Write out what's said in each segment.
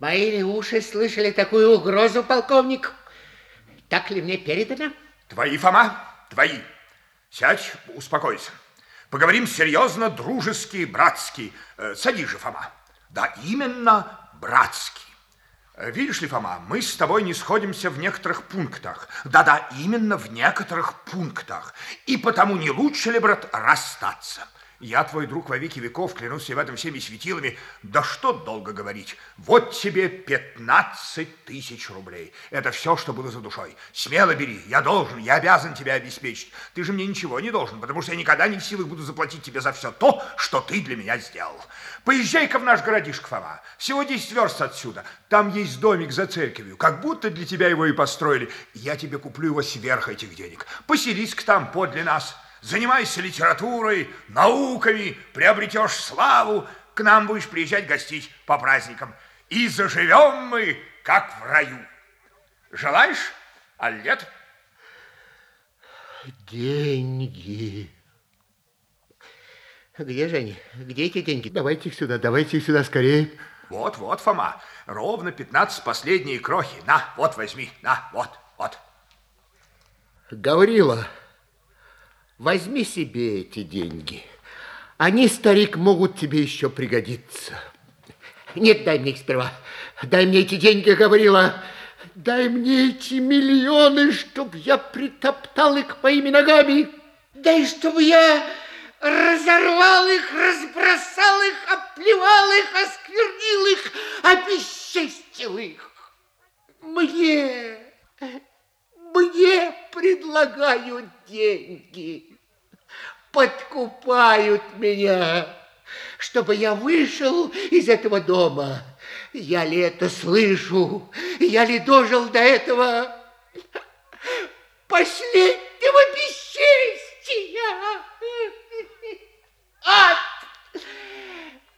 Мои ли уши слышали такую угрозу, полковник? Так ли мне передано? Твои, Фома, твои. Сядь, успокойся. Поговорим серьезно, дружески, братски. Э, садись же, Фома. Да, именно братски. Э, видишь ли, Фома, мы с тобой не сходимся в некоторых пунктах. Да-да, именно в некоторых пунктах. И потому не лучше ли, брат, расстаться? Я твой друг во веки веков, клянусь в этом всеми светилами. Да что долго говорить. Вот тебе 15 тысяч рублей. Это все, что было за душой. Смело бери. Я должен, я обязан тебя обеспечить. Ты же мне ничего не должен, потому что я никогда не в силах буду заплатить тебе за все то, что ты для меня сделал. Поезжай-ка в наш городишко, Фома. Всего 10 верст отсюда. Там есть домик за церковью. Как будто для тебя его и построили. Я тебе куплю его сверх этих денег. Поселись-ка там подле нас занимайся литературой, науками, приобретешь славу, к нам будешь приезжать гостить по праздникам. И заживем мы, как в раю. Желаешь, аль нет? Деньги. Где же они? Где эти деньги? Давайте их сюда, давайте их сюда скорее. Вот, вот, Фома, ровно 15 последние крохи. На, вот возьми, на, вот, вот. Гаврила, Возьми себе эти деньги. Они, старик, могут тебе еще пригодиться. Нет, дай мне их сперва. Дай мне эти деньги, говорила. Дай мне эти миллионы, чтоб я притоптал их моими ногами. Дай, чтобы я разорвал их, разбросал их, оплевал их, осквернил их, обесчестил их. Мне предлагают деньги, подкупают меня, чтобы я вышел из этого дома. Я ли это слышу? Я ли дожил до этого последнего бесчестия? Ад!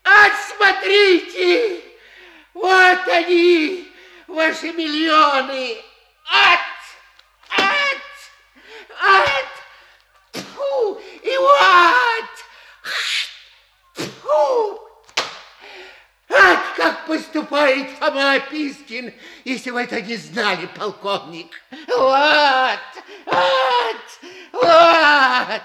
Ад, смотрите! Вот они, ваши миллионы! Ад! Ад! Фу! И вот! Фу! Ад, как поступает Фома Пискин, если вы это не знали, полковник. Вот! Вот!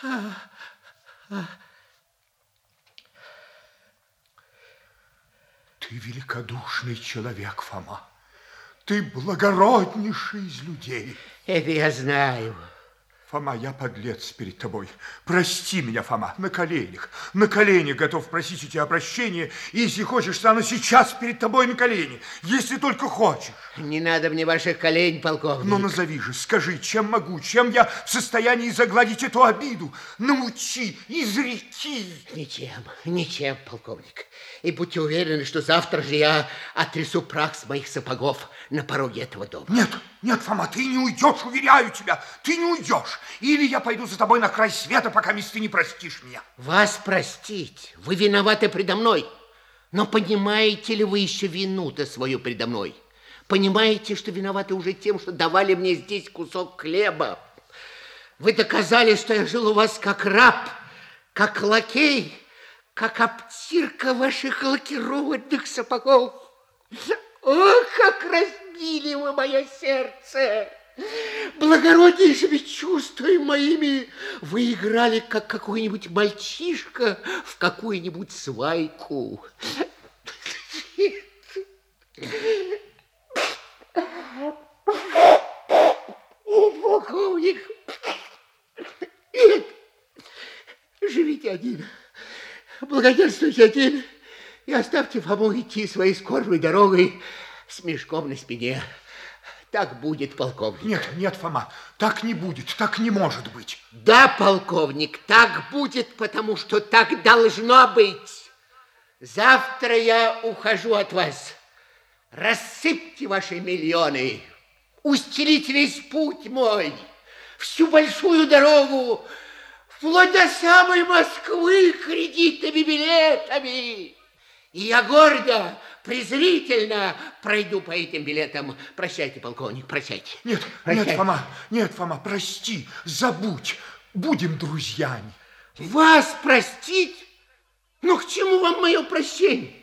Вот! Ты великодушный человек, Фома. Ты благороднейший из людей. Это я знаю. Фома, я подлец перед тобой. Прости меня, Фома, на коленях. На коленях готов просить у тебя прощения. И если хочешь, стану сейчас перед тобой на колени. Если только хочешь. Не надо мне ваших колен, полковник. Ну, назови же, скажи, чем могу, чем я в состоянии загладить эту обиду? Научи, изреки. Ничем, ничем, полковник. И будьте уверены, что завтра же я отрясу прах с моих сапогов на пороге этого дома. Нет, нет, Фома, ты не уйдешь, уверяю тебя. Ты не уйдешь. Или я пойду за тобой на край света, пока ты не простишь меня. Вас простить? Вы виноваты предо мной. Но понимаете ли вы еще вину-то свою предо мной? Понимаете, что виноваты уже тем, что давали мне здесь кусок хлеба? Вы доказали, что я жил у вас как раб, как лакей, как обтирка ваших лакированных сапогов. Ох, как разбили вы мое сердце! Благороднейшими чувствами моими вы играли, как какой-нибудь мальчишка в какую-нибудь свайку. Полковник, нет, живите один, благоденствуйте один и оставьте Фому идти своей скорбной дорогой с мешком на спине. Так будет, полковник. Нет, нет, Фома, так не будет, так не может быть. Да, полковник, так будет, потому что так должно быть. Завтра я ухожу от вас. Рассыпьте ваши миллионы, устелите весь путь мой, всю большую дорогу, вплоть до самой Москвы кредитными билетами. И я гордо, презрительно пройду по этим билетам. Прощайте, полковник, прощайте. Нет, прощайте. нет, Фома, нет, Фома, прости, забудь, будем друзьями. Вас простить? Ну, к чему вам мое прощение?